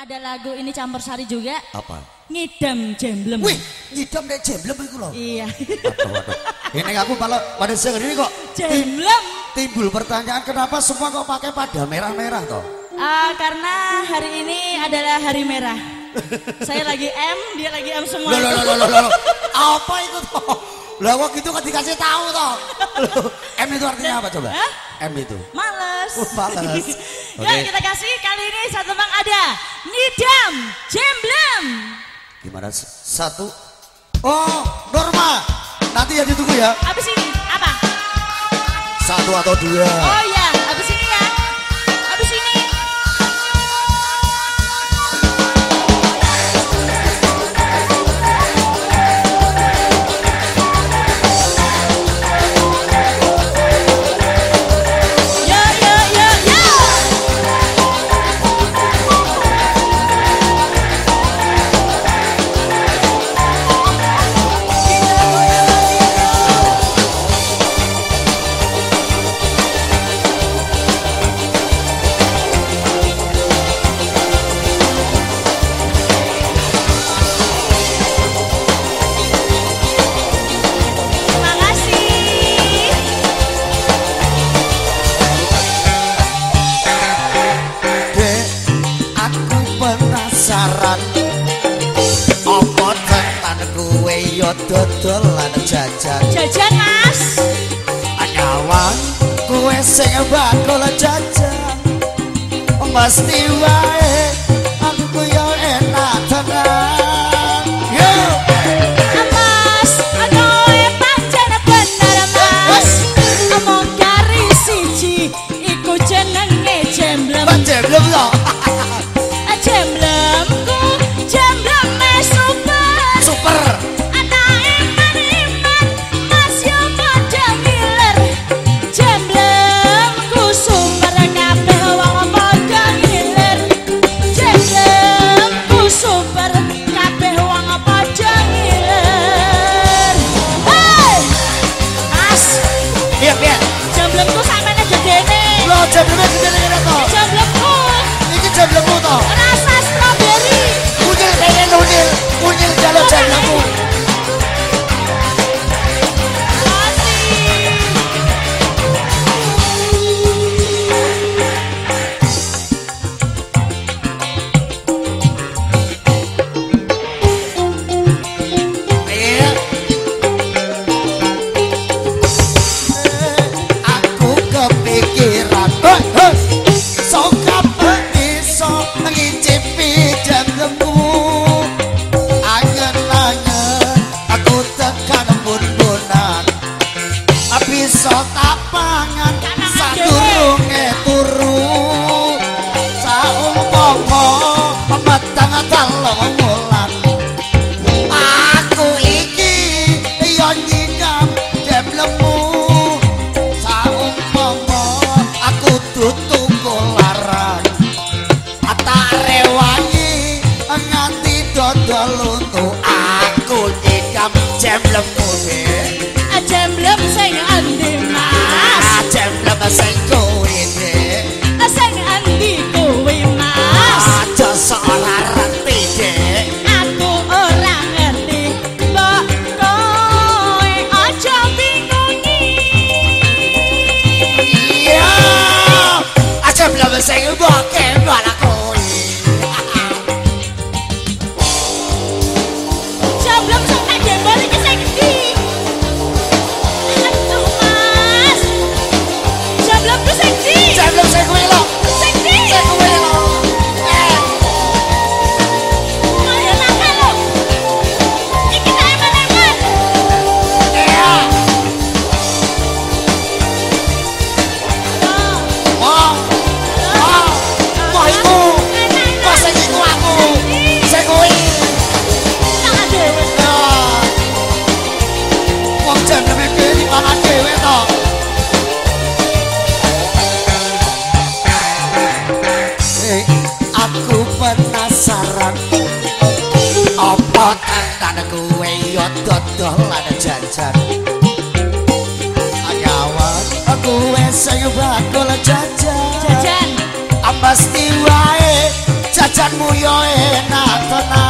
Ada lagu ini campur sari juga. Apa? Ngidam jemblem. Wih, ngidam nek jemblem iku lho. Iya. Waduh, waduh. Ini aku malah pada siang ini kok jemblem. Timbul pertanyaan kenapa semua kok pakai pada merah-merah toh? Uh, karena hari ini adalah hari merah. Saya lagi M, dia lagi M semua. Loh, loh, loh, loh, loh. Apa itu toh? Lah kok gitu kan dikasih tahu toh. M itu artinya apa coba? Hah? M itu. Males. Oh, males. Ya Oke. kita kasih kali ini satu bang ada ngidam jemblem. Gimana? Satu. Oh, Norma. Nanti ya ditunggu ya. Abis ini apa? Satu atau dua. Oh dodolan jajan? Jajan Mas. Anyawan kowe sing bakal jajan. Mesti wae Chapter, Asan koin deh Asan andi koin mas Aja seolah reti deh Aku ora ngerti Mbak koe Aja bingungi Iya Aja belum sing bokeh balak jajan Agawat aku wes sayu bakul jajan Jajan? Ambas tiwae jajanmu yo enak tenan.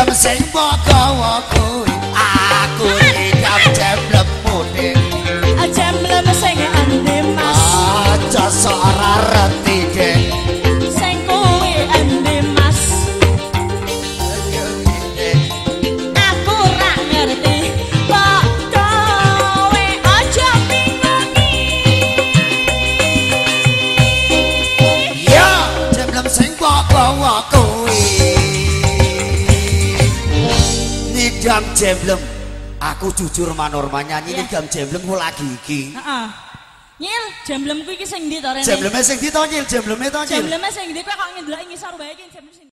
I'm saying, walk, walk, walk. jam Jembleng. Aku jujur manur nyanyi yeah. jam Jembleng ku lagi iki. Heeh. Nyil, jemblem ku iki sing ndi to rene? Jembleme sing ndi to, Nyil? Jembleme to, Nyil? Jembleme sing ndi kok ngendelok ngisor iki jemblem